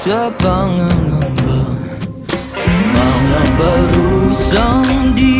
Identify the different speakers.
Speaker 1: sa pangangamba Mga barusang di